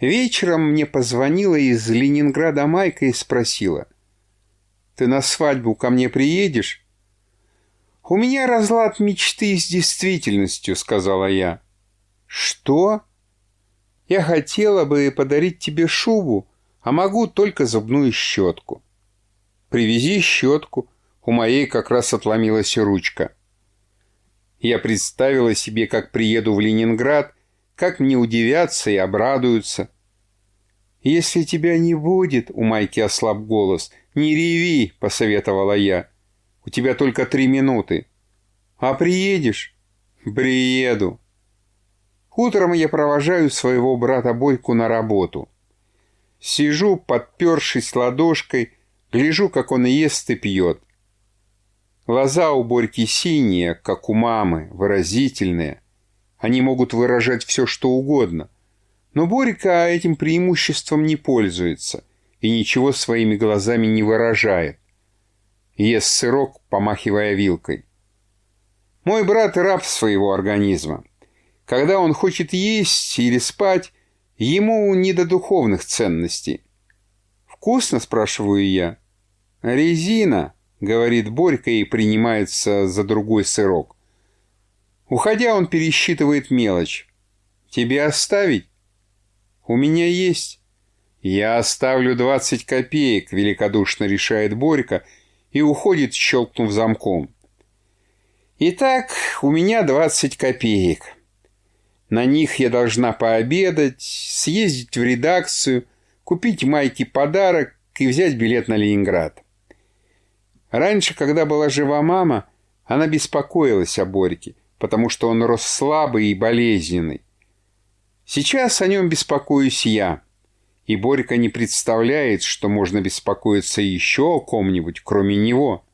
Вечером мне позвонила из Ленинграда Майка и спросила. «Ты на свадьбу ко мне приедешь?» «У меня разлад мечты с действительностью», — сказала я. «Что?» «Я хотела бы подарить тебе шубу, а могу только зубную щетку». «Привези щетку», у моей как раз отломилась ручка. Я представила себе, как приеду в Ленинград, как мне удивятся и обрадуются. «Если тебя не будет», — у Майки ослаб голос, — «не реви», — посоветовала я. У тебя только три минуты. А приедешь? Приеду. Утром я провожаю своего брата Бойку на работу. Сижу, подпершись ладошкой, гляжу, как он ест и пьет. Глаза у Борьки синие, как у мамы, выразительные. Они могут выражать все, что угодно. Но Борька этим преимуществом не пользуется и ничего своими глазами не выражает ест сырок, помахивая вилкой. Мой брат раб своего организма. Когда он хочет есть или спать, ему не до духовных ценностей. «Вкусно?» – спрашиваю я. «Резина», – говорит Борька и принимается за другой сырок. Уходя, он пересчитывает мелочь. «Тебе оставить?» «У меня есть». «Я оставлю двадцать копеек», – великодушно решает Борька – и уходит, щелкнув замком. Итак, у меня 20 копеек. На них я должна пообедать, съездить в редакцию, купить Майке подарок и взять билет на Ленинград. Раньше, когда была жива мама, она беспокоилась о Борьке, потому что он рос слабый и болезненный. Сейчас о нем беспокоюсь я и Борька не представляет, что можно беспокоиться еще о ком-нибудь, кроме него.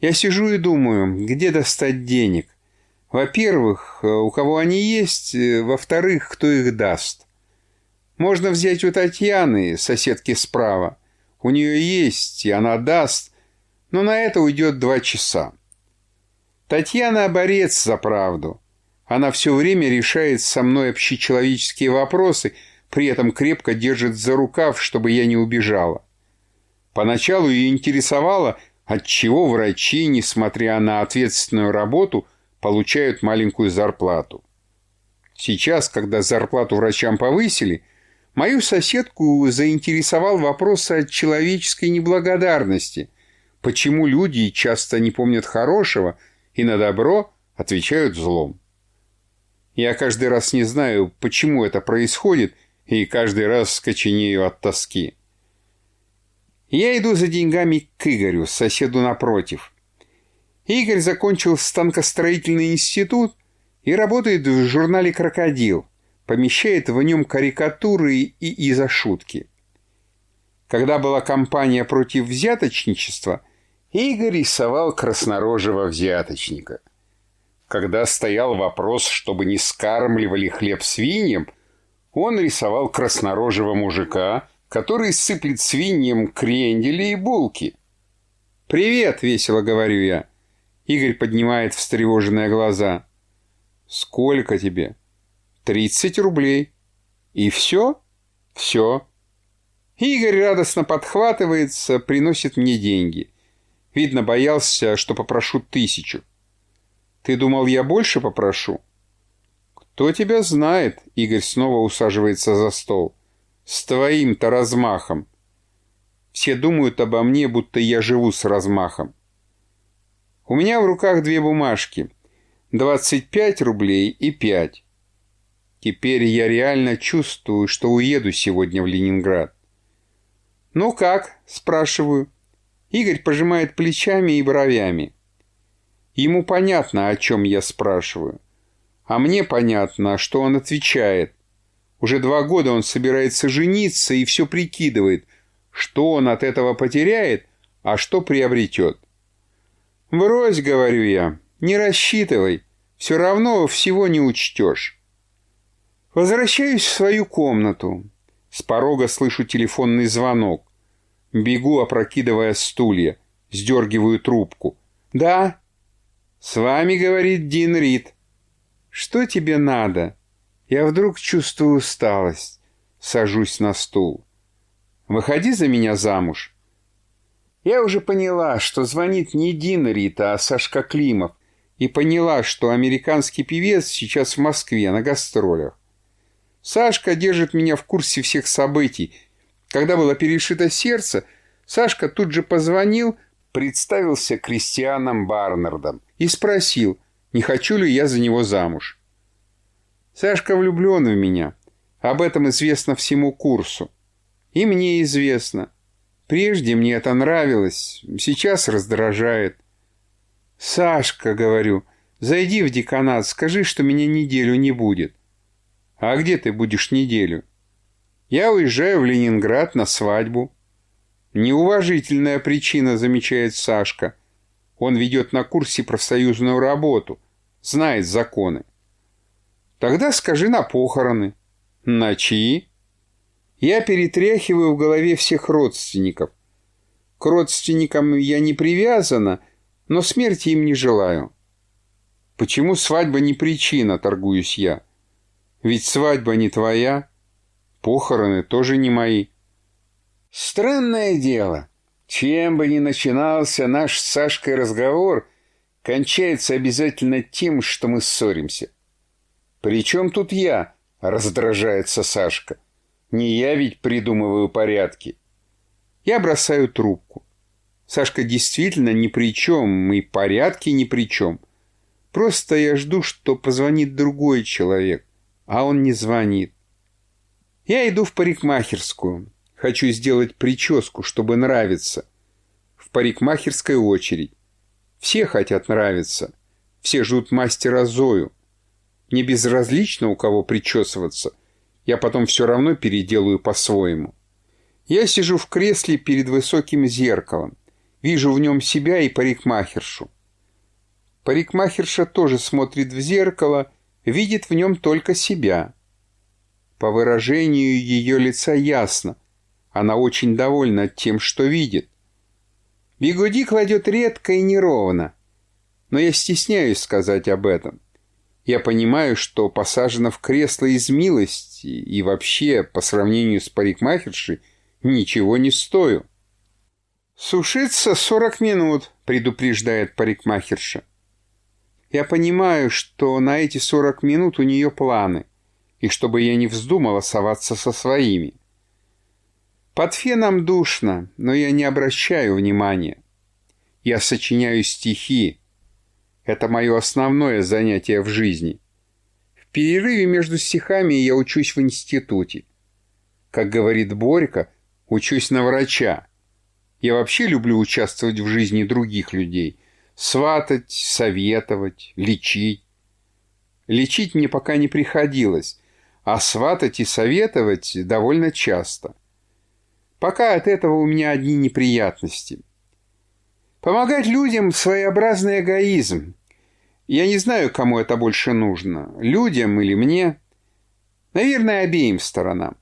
Я сижу и думаю, где достать денег. Во-первых, у кого они есть, во-вторых, кто их даст. Можно взять у Татьяны, соседки справа. У нее есть, и она даст, но на это уйдет два часа. Татьяна борец за правду. Она все время решает со мной общечеловеческие вопросы – при этом крепко держит за рукав, чтобы я не убежала. Поначалу ее интересовало, отчего врачи, несмотря на ответственную работу, получают маленькую зарплату. Сейчас, когда зарплату врачам повысили, мою соседку заинтересовал вопрос о человеческой неблагодарности, почему люди часто не помнят хорошего и на добро отвечают злом. Я каждый раз не знаю, почему это происходит – и каждый раз скоченею от тоски. Я иду за деньгами к Игорю, соседу напротив. Игорь закончил станкостроительный институт и работает в журнале «Крокодил», помещает в нем карикатуры и изошутки. Когда была кампания против взяточничества, Игорь рисовал краснорожего взяточника. Когда стоял вопрос, чтобы не скармливали хлеб свиньям – он рисовал краснорожего мужика, который сыплет свиньям крендели и булки. «Привет!» — весело говорю я. Игорь поднимает встревоженные глаза. «Сколько тебе?» «Тридцать рублей». «И все?» «Все». Игорь радостно подхватывается, приносит мне деньги. Видно, боялся, что попрошу тысячу. «Ты думал, я больше попрошу?» «Кто тебя знает?» — Игорь снова усаживается за стол. «С твоим-то размахом!» Все думают обо мне, будто я живу с размахом. У меня в руках две бумажки. 25 рублей и 5. Теперь я реально чувствую, что уеду сегодня в Ленинград. «Ну как?» – спрашиваю. Игорь пожимает плечами и бровями. Ему понятно, о чем я спрашиваю. А мне понятно, что он отвечает. Уже два года он собирается жениться и все прикидывает, что он от этого потеряет, а что приобретет. «Брось», — говорю я, — «не рассчитывай, все равно всего не учтешь». Возвращаюсь в свою комнату. С порога слышу телефонный звонок. Бегу, опрокидывая стулья. Сдергиваю трубку. «Да?» «С вами, — говорит Дин Рид. «Что тебе надо?» Я вдруг чувствую усталость, сажусь на стул. «Выходи за меня замуж». Я уже поняла, что звонит не Дина Рита, а Сашка Климов, и поняла, что американский певец сейчас в Москве на гастролях. Сашка держит меня в курсе всех событий. Когда было перешито сердце, Сашка тут же позвонил, представился Кристианом Барнардом и спросил, не хочу ли я за него замуж. Сашка влюблен в меня. Об этом известно всему курсу. И мне известно. Прежде мне это нравилось, сейчас раздражает. «Сашка», — говорю, — «зайди в деканат, скажи, что меня неделю не будет». «А где ты будешь неделю?» «Я уезжаю в Ленинград на свадьбу». «Неуважительная причина», — замечает Сашка. Он ведет на курсе профсоюзную работу, знает законы. «Тогда скажи на похороны». «На чьи?» Я перетряхиваю в голове всех родственников. К родственникам я не привязана — но смерти им не желаю. Почему свадьба не причина, торгуюсь я? Ведь свадьба не твоя, похороны тоже не мои. Странное дело. Чем бы ни начинался наш с Сашкой разговор, кончается обязательно тем, что мы ссоримся. «Причем тут я?» — раздражается Сашка. «Не я ведь придумываю порядки». Я бросаю трубку. Сашка действительно ни при чем, и порядки ни при чем. Просто я жду, что позвонит другой человек, а он не звонит. Я иду в парикмахерскую. Хочу сделать прическу, чтобы нравиться. В парикмахерской очередь. Все хотят нравиться. Все ждут мастера Зою. Мне безразлично, у кого причесываться. Я потом все равно переделаю по-своему. Я сижу в кресле перед высоким зеркалом. Вижу в нем себя и парикмахершу. Парикмахерша тоже смотрит в зеркало, видит в нем только себя. По выражению ее лица ясно. Она очень довольна тем, что видит. Бигуди кладет редко и неровно. Но я стесняюсь сказать об этом. Я понимаю, что посажена в кресло из милости и вообще, по сравнению с парикмахершей, ничего не стою. «Сушиться сорок минут», — предупреждает парикмахерша. Я понимаю, что на эти сорок минут у нее планы, и чтобы я не вздумала соваться со своими. Под феном душно, но я не обращаю внимания. Я сочиняю стихи. Это мое основное занятие в жизни. В перерыве между стихами я учусь в институте. Как говорит Борька, учусь на врача. Я вообще люблю участвовать в жизни других людей. Сватать, советовать, лечить. Лечить мне пока не приходилось, а сватать и советовать довольно часто. Пока от этого у меня одни неприятности. Помогать людям – своеобразный эгоизм. Я не знаю, кому это больше нужно – людям или мне. Наверное, обеим сторонам.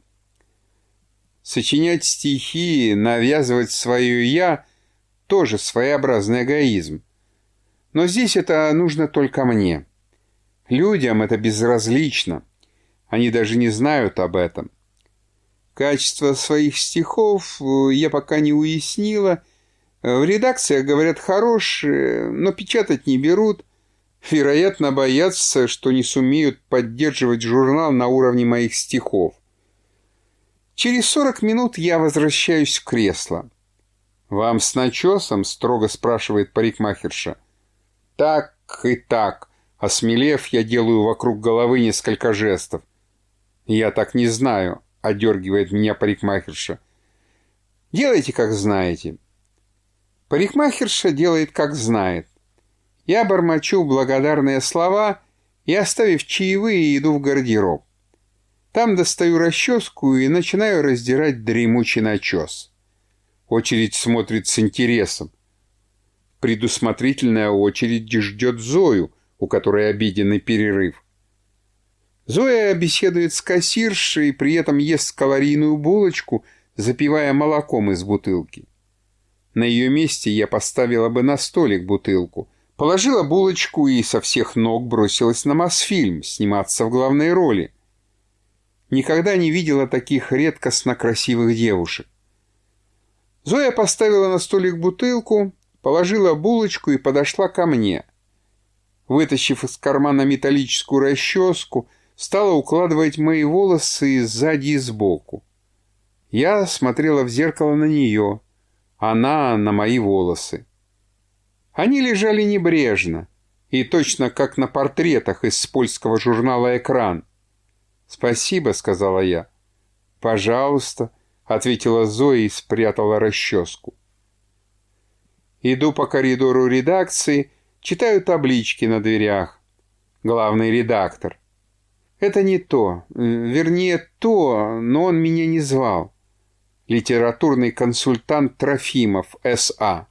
Сочинять стихи, навязывать свое «я» — тоже своеобразный эгоизм. Но здесь это нужно только мне. Людям это безразлично. Они даже не знают об этом. Качество своих стихов э, я пока не уяснила. В редакциях говорят хорошие, но печатать не берут. Вероятно, боятся, что не сумеют поддерживать журнал на уровне моих стихов. Через сорок минут я возвращаюсь в кресло. «Вам с начесом?» — строго спрашивает парикмахерша. «Так и так». Осмелев, я делаю вокруг головы несколько жестов. «Я так не знаю», — одергивает меня парикмахерша. «Делайте, как знаете». Парикмахерша делает, как знает. Я бормочу благодарные слова и, оставив чаевые, иду в гардероб. Там достаю расческу и начинаю раздирать дремучий начес. Очередь смотрит с интересом. Предусмотрительная очередь ждет Зою, у которой обеденный перерыв. Зоя беседует с кассиршей, при этом ест калорийную булочку, запивая молоком из бутылки. На ее месте я поставила бы на столик бутылку, положила булочку и со всех ног бросилась на Мосфильм сниматься в главной роли – никогда не видела таких редкостно красивых девушек. Зоя поставила на столик бутылку, положила булочку и подошла ко мне. Вытащив из кармана металлическую расческу, стала укладывать мои волосы сзади и сбоку. Я смотрела в зеркало на нее, она на мои волосы. Они лежали небрежно, и точно как на портретах из польского журнала «Экран». «Спасибо», — сказала я. «Пожалуйста», — ответила Зоя и спрятала расческу. Иду по коридору редакции, читаю таблички на дверях. Главный редактор. Это не то, вернее, то, но он меня не звал. Литературный консультант Трофимов, С.А.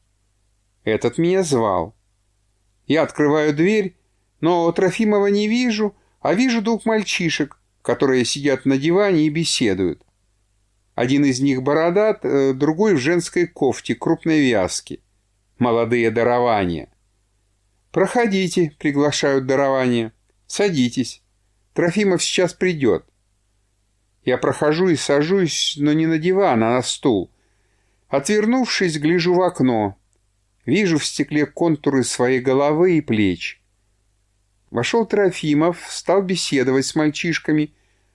Этот меня звал. Я открываю дверь, но Трофимова не вижу, а вижу двух мальчишек, которые сидят на диване и беседуют. Один из них бородат, э, другой в женской кофте крупной вязки. Молодые дарования. «Проходите», — приглашают дарования. «Садитесь. Трофимов сейчас придет». Я прохожу и сажусь, но не на диван, а на стул. Отвернувшись, гляжу в окно. Вижу в стекле контуры своей головы и плеч. Вошел Трофимов, стал беседовать с мальчишками,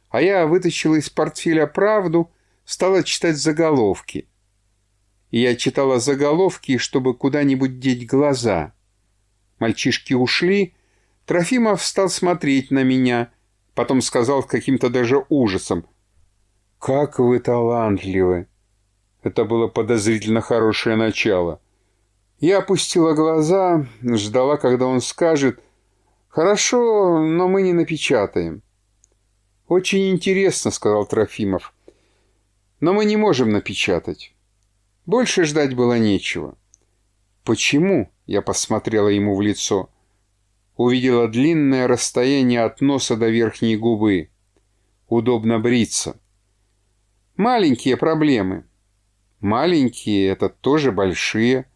а я вытащила из портфеля правду, стала читать заголовки. И я читала заголовки, чтобы куда-нибудь деть глаза. Мальчишки ушли, Трофимов стал смотреть на меня, потом сказал с каким-то даже ужасом. «Как вы талантливы!» Это было подозрительно хорошее начало. Я опустила глаза, ждала, когда он скажет «Хорошо, но мы не напечатаем». «Очень интересно», — сказал Трофимов. «Но мы не можем напечатать». Больше ждать было нечего. «Почему?» — я посмотрела ему в лицо. Увидела длинное расстояние от носа до верхней губы. Удобно бриться. Маленькие проблемы. Маленькие — это тоже большие.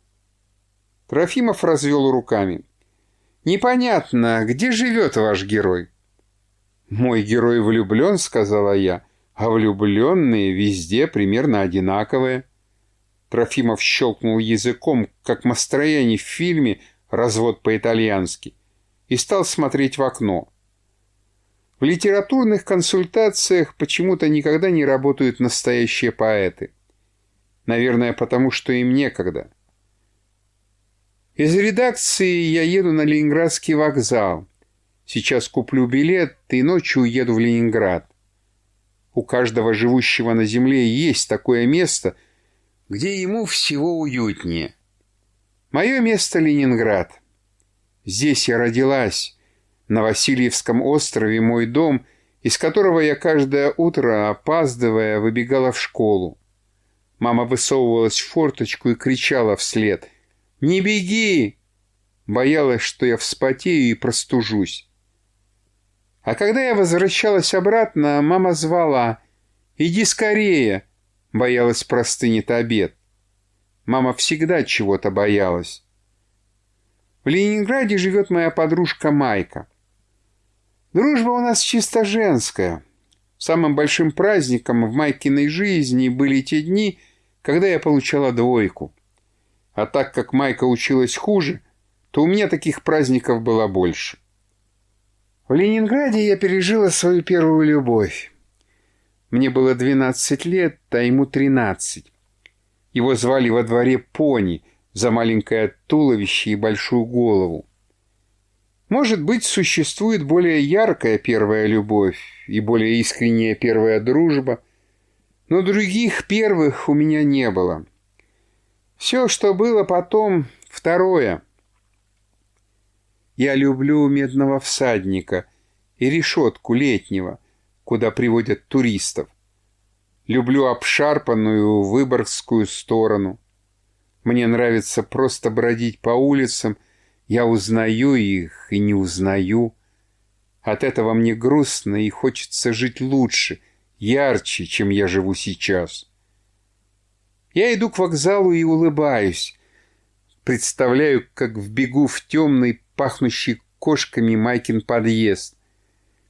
Трофимов развел руками. «Непонятно, где живет ваш герой?» «Мой герой влюблен», — сказала я, «а влюбленные везде примерно одинаковые». Трофимов щелкнул языком, как Мастрояни в фильме «Развод по-итальянски», и стал смотреть в окно. В литературных консультациях почему-то никогда не работают настоящие поэты. Наверное, потому что им некогда. Из редакции я еду на Ленинградский вокзал. Сейчас куплю билет и ночью уеду в Ленинград. У каждого живущего на земле есть такое место, где ему всего уютнее. Мое место — Ленинград. Здесь я родилась, на Васильевском острове мой дом, из которого я каждое утро, опаздывая, выбегала в школу. Мама высовывалась в форточку и кричала вслед — «Не беги!» Боялась, что я вспотею и простужусь. А когда я возвращалась обратно, мама звала «Иди скорее!» Боялась простынет обед. Мама всегда чего-то боялась. В Ленинграде живет моя подружка Майка. Дружба у нас чисто женская. Самым большим праздником в Майкиной жизни были те дни, когда я получала двойку. А так как Майка училась хуже, то у меня таких праздников было больше. В Ленинграде я пережила свою первую любовь. Мне было 12 лет, а ему 13. Его звали во дворе Пони за маленькое туловище и большую голову. Может быть, существует более яркая первая любовь и более искренняя первая дружба, но других первых у меня не было. Все, что было потом, второе. Я люблю медного всадника и решетку летнего, куда приводят туристов. Люблю обшарпанную выборгскую сторону. Мне нравится просто бродить по улицам, я узнаю их и не узнаю. От этого мне грустно и хочется жить лучше, ярче, чем я живу сейчас. Я иду к вокзалу и улыбаюсь. Представляю, как вбегу в темный, пахнущий кошками Майкин подъезд.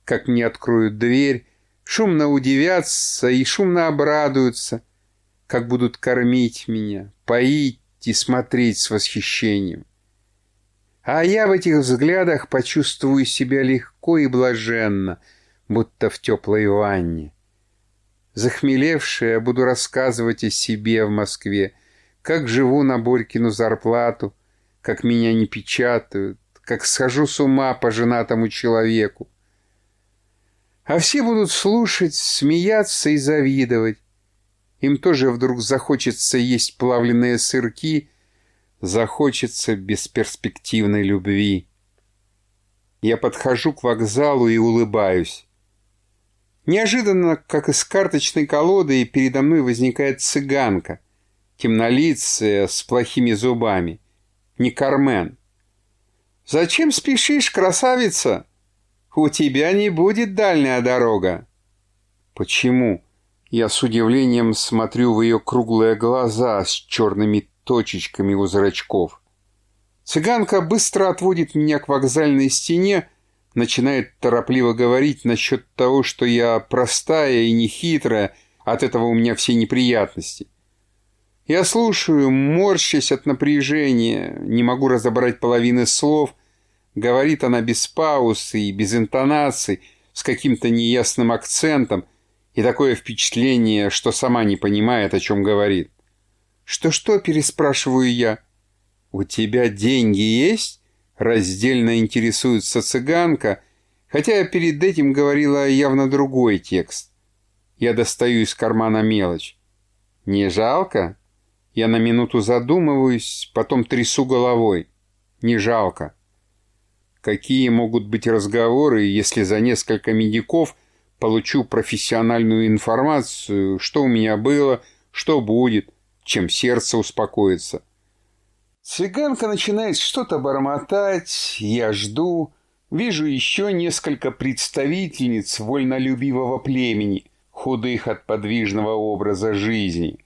Как мне откроют дверь, шумно удивятся и шумно обрадуются, как будут кормить меня, поить и смотреть с восхищением. А я в этих взглядах почувствую себя легко и блаженно, будто в теплой ванне. Захмелевшая, буду рассказывать о себе в Москве, как живу на Борькину зарплату, как меня не печатают, как схожу с ума по женатому человеку. А все будут слушать, смеяться и завидовать. Им тоже вдруг захочется есть плавленые сырки, захочется бесперспективной любви. Я подхожу к вокзалу и улыбаюсь. Неожиданно, как из карточной колоды, передо мной возникает цыганка, темнолицая, с плохими зубами. Не Кармен. «Зачем спешишь, красавица? У тебя не будет дальняя дорога». «Почему?» Я с удивлением смотрю в ее круглые глаза с черными точечками у зрачков. Цыганка быстро отводит меня к вокзальной стене, начинает торопливо говорить насчет того, что я простая и нехитрая, от этого у меня все неприятности. Я слушаю, морщась от напряжения, не могу разобрать половины слов. Говорит она без пауз и без интонаций, с каким-то неясным акцентом, и такое впечатление, что сама не понимает, о чем говорит. «Что-что?» – переспрашиваю я. «У тебя деньги есть?» – раздельно интересуется цыганка, хотя перед этим говорила явно другой текст. Я достаю из кармана мелочь. «Не жалко?» Я на минуту задумываюсь, потом трясу головой. Не жалко. Какие могут быть разговоры, если за несколько медиков получу профессиональную информацию, что у меня было, что будет, чем сердце успокоится. Цыганка начинает что-то бормотать, я жду, вижу еще несколько представительниц вольнолюбивого племени, худых от подвижного образа жизни.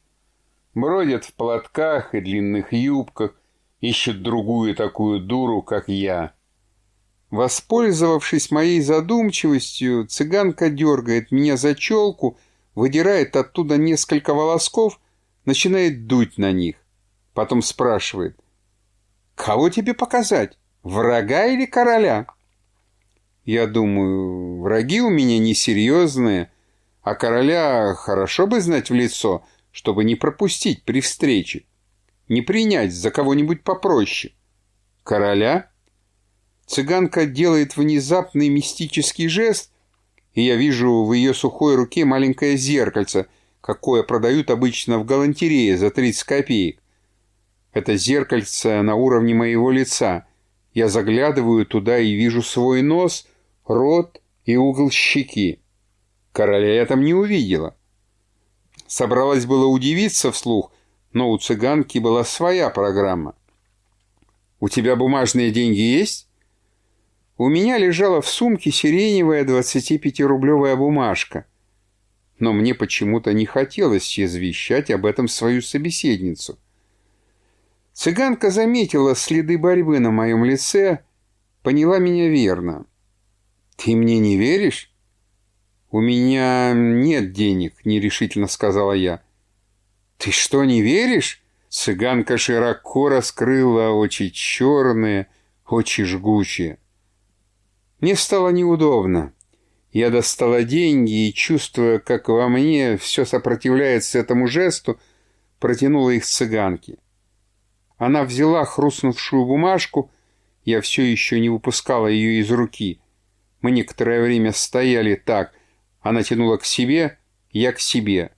Бродят в платках и длинных юбках, ищут другую такую дуру, как я. Воспользовавшись моей задумчивостью, цыганка дергает меня за челку, выдирает оттуда несколько волосков, начинает дуть на них. Потом спрашивает, «Кого тебе показать, врага или короля?» Я думаю, враги у меня несерьезные, а короля хорошо бы знать в лицо, чтобы не пропустить при встрече, не принять за кого-нибудь попроще. Короля? Цыганка делает внезапный мистический жест, и я вижу в ее сухой руке маленькое зеркальце, какое продают обычно в галантерее за 30 копеек. Это зеркальце на уровне моего лица. Я заглядываю туда и вижу свой нос, рот и угол щеки. Короля я там не увидела. Собралась было удивиться вслух, но у цыганки была своя программа. «У тебя бумажные деньги есть?» У меня лежала в сумке сиреневая 25-рублевая бумажка. Но мне почему-то не хотелось извещать об этом свою собеседницу. Цыганка заметила следы борьбы на моем лице, поняла меня верно. «Ты мне не веришь?» «У меня нет денег», — нерешительно сказала я. «Ты что, не веришь?» Цыганка широко раскрыла очи черные, очи жгучие. Мне стало неудобно. Я достала деньги и, чувствуя, как во мне все сопротивляется этому жесту, протянула их цыганке. Она взяла хрустнувшую бумажку, я все еще не выпускала ее из руки. Мы некоторое время стояли так. Она тянула к себе, я к себе.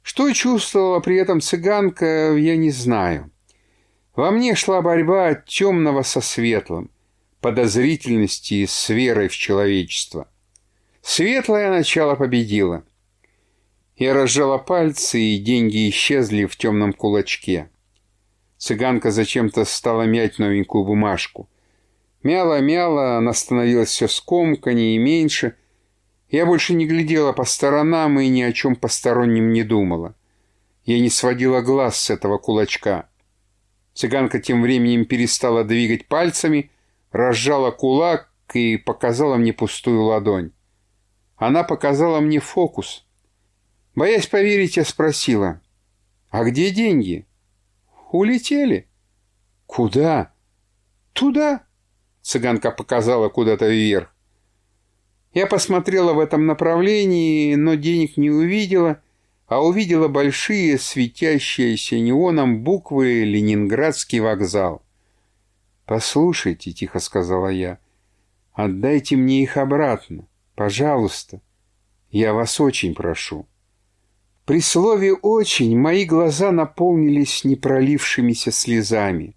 Что чувствовала при этом цыганка, я не знаю. Во мне шла борьба темного со светлым подозрительности с верой в человечество. Светлое начало победило. Я разжала пальцы, и деньги исчезли в темном кулачке. Цыганка зачем-то стала мять новенькую бумажку. Мяла-мяла, она становилась все скомканнее и меньше. Я больше не глядела по сторонам и ни о чем постороннем не думала. Я не сводила глаз с этого кулачка. Цыганка тем временем перестала двигать пальцами — разжала кулак и показала мне пустую ладонь. Она показала мне фокус. Боясь поверить, я спросила, «А где деньги?» «Улетели». «Куда?» «Туда», — цыганка показала куда-то вверх. Я посмотрела в этом направлении, но денег не увидела, а увидела большие светящиеся неоном буквы «Ленинградский вокзал». «Послушайте», — тихо сказала я, — «отдайте мне их обратно, пожалуйста. Я вас очень прошу». При слове «очень» мои глаза наполнились непролившимися слезами.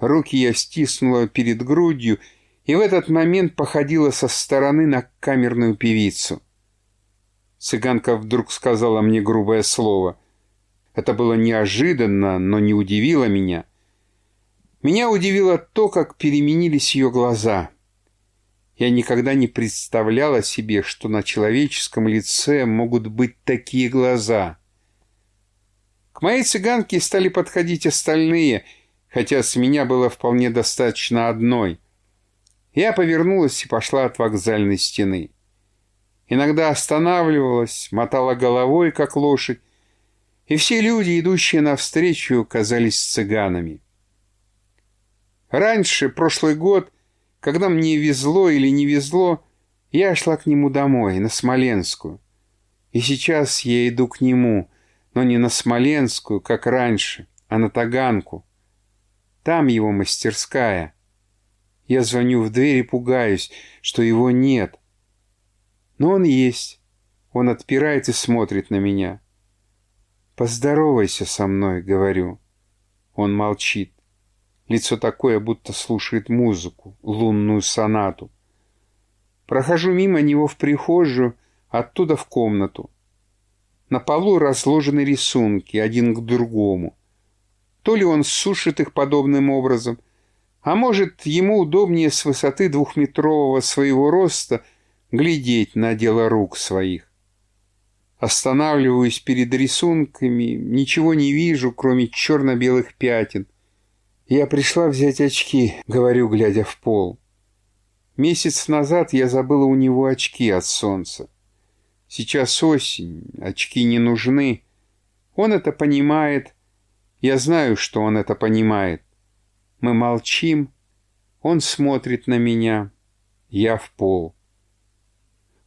Руки я стиснула перед грудью и в этот момент походила со стороны на камерную певицу. Цыганка вдруг сказала мне грубое слово. Это было неожиданно, но не удивило меня. Меня удивило то, как переменились ее глаза. Я никогда не представляла себе, что на человеческом лице могут быть такие глаза. К моей цыганке стали подходить остальные, хотя с меня было вполне достаточно одной. Я повернулась и пошла от вокзальной стены. Иногда останавливалась, мотала головой, как лошадь, и все люди, идущие навстречу, казались цыганами. Раньше, прошлый год, когда мне везло или не везло, я шла к нему домой, на Смоленскую. И сейчас я иду к нему, но не на Смоленскую, как раньше, а на Таганку. Там его мастерская. Я звоню в дверь и пугаюсь, что его нет. Но он есть. Он отпирает и смотрит на меня. «Поздоровайся со мной», — говорю. Он молчит. Лицо такое, будто слушает музыку, лунную сонату. Прохожу мимо него в прихожую, оттуда в комнату. На полу разложены рисунки, один к другому. То ли он сушит их подобным образом, а может, ему удобнее с высоты двухметрового своего роста глядеть на дело рук своих. Останавливаюсь перед рисунками, ничего не вижу, кроме черно-белых пятен. «Я пришла взять очки», — говорю, глядя в пол. Месяц назад я забыла у него очки от солнца. Сейчас осень, очки не нужны. Он это понимает. Я знаю, что он это понимает. Мы молчим. Он смотрит на меня. Я в пол.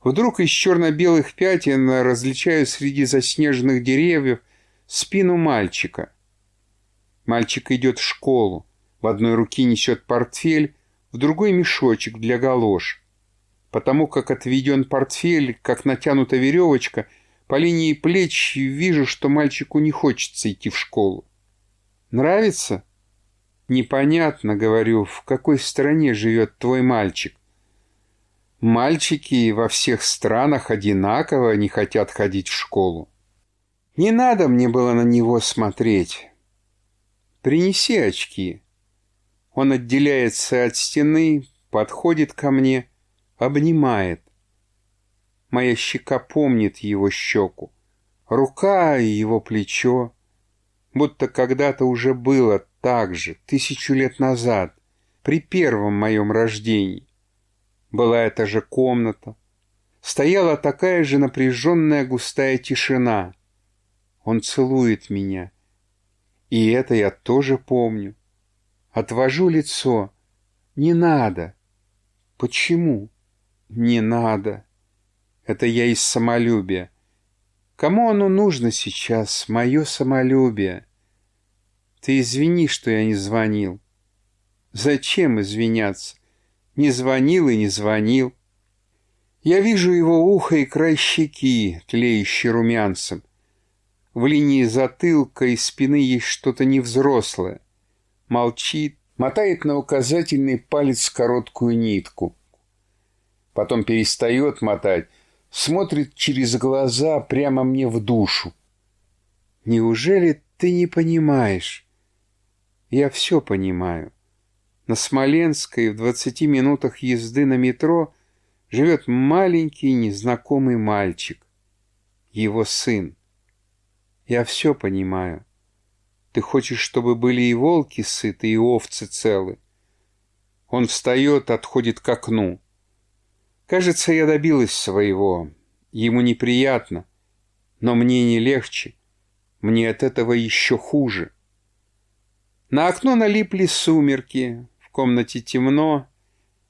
Вдруг из черно-белых пятен различаю среди заснеженных деревьев спину мальчика. Мальчик идет в школу. В одной руке несет портфель, в другой мешочек для галош. Потому как отведен портфель, как натянута веревочка, по линии плеч вижу, что мальчику не хочется идти в школу. Нравится? Непонятно, говорю, в какой стране живет твой мальчик. Мальчики во всех странах одинаково не хотят ходить в школу. Не надо мне было на него смотреть. «Принеси очки». Он отделяется от стены, подходит ко мне, обнимает. Моя щека помнит его щеку, рука и его плечо, будто когда-то уже было так же, тысячу лет назад, при первом моем рождении. Была эта же комната, стояла такая же напряженная густая тишина. Он целует меня, и это я тоже помню. Отвожу лицо. Не надо. Почему? Не надо. Это я из самолюбия. Кому оно нужно сейчас, мое самолюбие? Ты извини, что я не звонил. Зачем извиняться? Не звонил и не звонил. Я вижу его ухо и край щеки, тлеющий румянцем. В линии затылка и спины есть что-то невзрослое. Молчит, мотает на указательный палец короткую нитку. Потом перестает мотать, смотрит через глаза прямо мне в душу. Неужели ты не понимаешь? Я все понимаю. На Смоленской в двадцати минутах езды на метро живет маленький незнакомый мальчик. Его сын. Я все понимаю. Ты хочешь, чтобы были и волки сыты, и овцы целы. Он встает, отходит к окну. Кажется, я добилась своего. Ему неприятно, но мне не легче. Мне от этого еще хуже. На окно налипли сумерки, в комнате темно.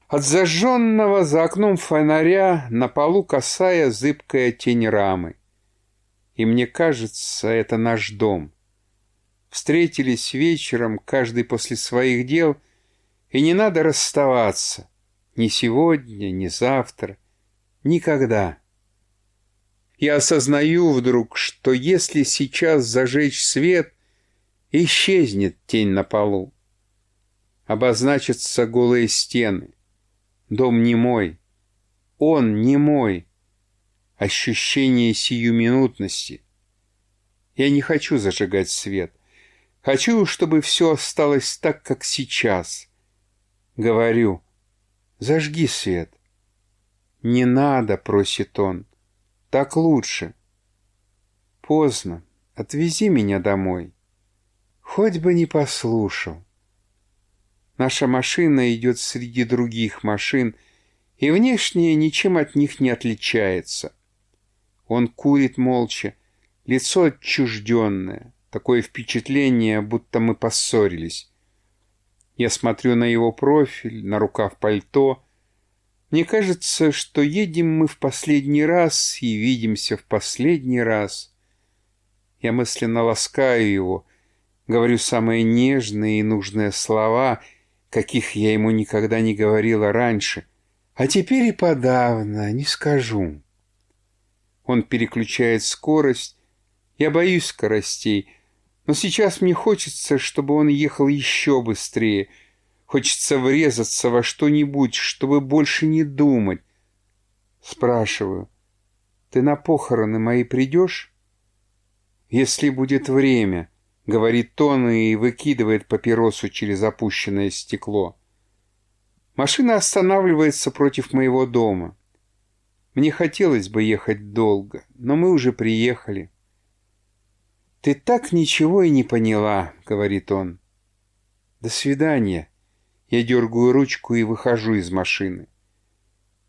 От зажженного за окном фонаря на полу косая зыбкая тень рамы. И мне кажется, это наш дом. Встретились вечером, каждый после своих дел, и не надо расставаться. Ни сегодня, ни завтра, никогда. Я осознаю вдруг, что если сейчас зажечь свет, исчезнет тень на полу. Обозначатся голые стены. Дом не мой. Он не мой. Ощущение сиюминутности. Я не хочу зажигать свет. Хочу, чтобы все осталось так, как сейчас. Говорю, зажги свет. Не надо, просит он. Так лучше. Поздно. Отвези меня домой. Хоть бы не послушал. Наша машина идет среди других машин, и внешне ничем от них не отличается. Он курит молча, лицо отчужденное, такое впечатление, будто мы поссорились. Я смотрю на его профиль, на рукав пальто. Мне кажется, что едем мы в последний раз и видимся в последний раз. Я мысленно ласкаю его, говорю самые нежные и нужные слова, каких я ему никогда не говорила раньше, а теперь и подавно не скажу. Он переключает скорость. Я боюсь скоростей, но сейчас мне хочется, чтобы он ехал еще быстрее. Хочется врезаться во что-нибудь, чтобы больше не думать. Спрашиваю, ты на похороны мои придешь? Если будет время, говорит он и выкидывает папиросу через опущенное стекло. Машина останавливается против моего дома. Мне хотелось бы ехать долго, но мы уже приехали. «Ты так ничего и не поняла», — говорит он. «До свидания». Я дергаю ручку и выхожу из машины.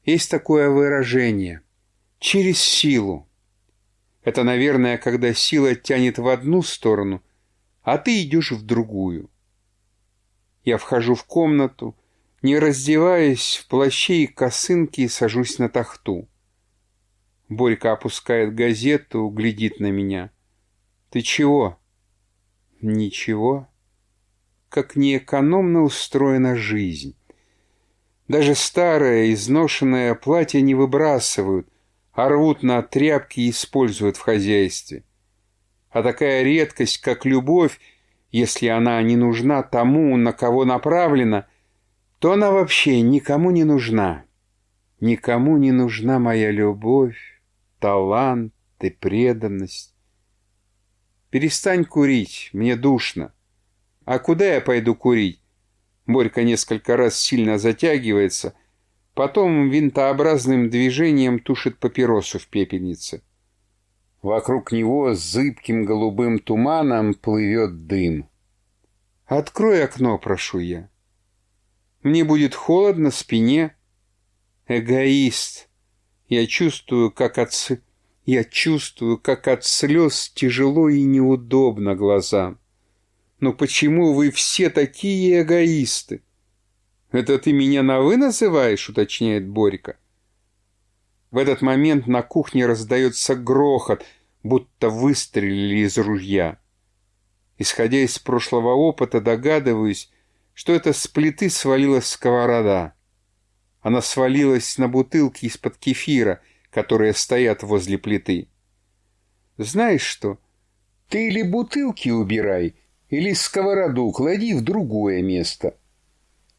Есть такое выражение «через силу». Это, наверное, когда сила тянет в одну сторону, а ты идешь в другую. Я вхожу в комнату, не раздеваясь, в плаще и косынке сажусь на тахту. Борька опускает газету, глядит на меня. «Ты чего?» «Ничего. Как неэкономно устроена жизнь. Даже старое, изношенное платье не выбрасывают, а рвут на тряпки и используют в хозяйстве. А такая редкость, как любовь, если она не нужна тому, на кого направлена, то она вообще никому не нужна. Никому не нужна моя любовь, талант и преданность. Перестань курить, мне душно. А куда я пойду курить? Борька несколько раз сильно затягивается, потом винтообразным движением тушит папиросу в пепельнице. Вокруг него с зыбким голубым туманом плывет дым. «Открой окно, прошу я. Мне будет холодно спине. Эгоист. Я чувствую, как от, я чувствую, как от слез тяжело и неудобно глазам. Но почему вы все такие эгоисты? Это ты меня на «вы» называешь, уточняет Борька. В этот момент на кухне раздается грохот, будто выстрелили из ружья. Исходя из прошлого опыта, догадываюсь, что это с плиты свалилась сковорода. Она свалилась на бутылки из-под кефира — которые стоят возле плиты. Знаешь что? Ты или бутылки убирай, или сковороду клади в другое место.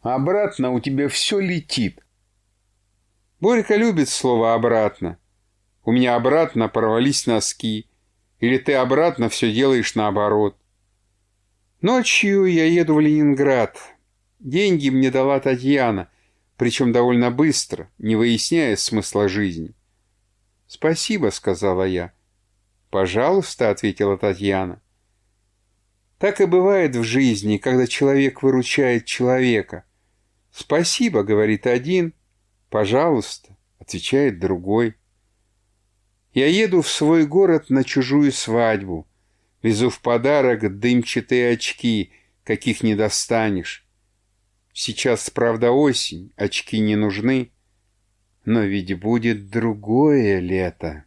Обратно у тебя все летит. Борька любит слово «обратно». У меня обратно порвались носки. Или ты обратно все делаешь наоборот. Ночью я еду в Ленинград. Деньги мне дала Татьяна, причем довольно быстро, не выясняя смысла жизни. «Спасибо», — сказала я. «Пожалуйста», — ответила Татьяна. Так и бывает в жизни, когда человек выручает человека. «Спасибо», — говорит один, «пожалуйста», — Отвечает другой. Я еду в свой город на чужую свадьбу. Везу в подарок дымчатые очки, каких не достанешь. Сейчас, правда, осень, очки не нужны, но ведь будет другое лето.